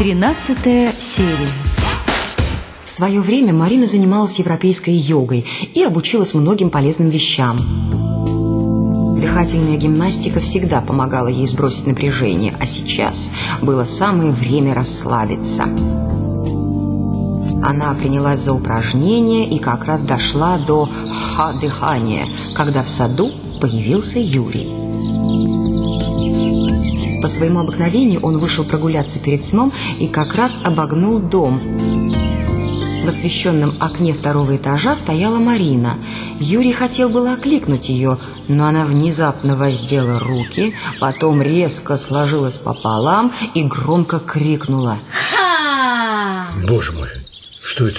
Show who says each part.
Speaker 1: Тринадцатая серия.
Speaker 2: В свое время Марина занималась европейской йогой и обучилась многим полезным вещам. Дыхательная гимнастика всегда помогала ей сбросить напряжение, а сейчас было самое время расслабиться. Она принялась за упражнение и как раз дошла до ха-дыхания, когда в саду появился Юрий. По своему обыкновению он вышел прогуляться перед сном и как раз обогнул дом. В освещенном окне второго этажа стояла Марина. Юрий хотел было окликнуть ее, но она внезапно воздела руки, потом резко сложилась пополам и громко крикнула.
Speaker 3: Боже мой, что это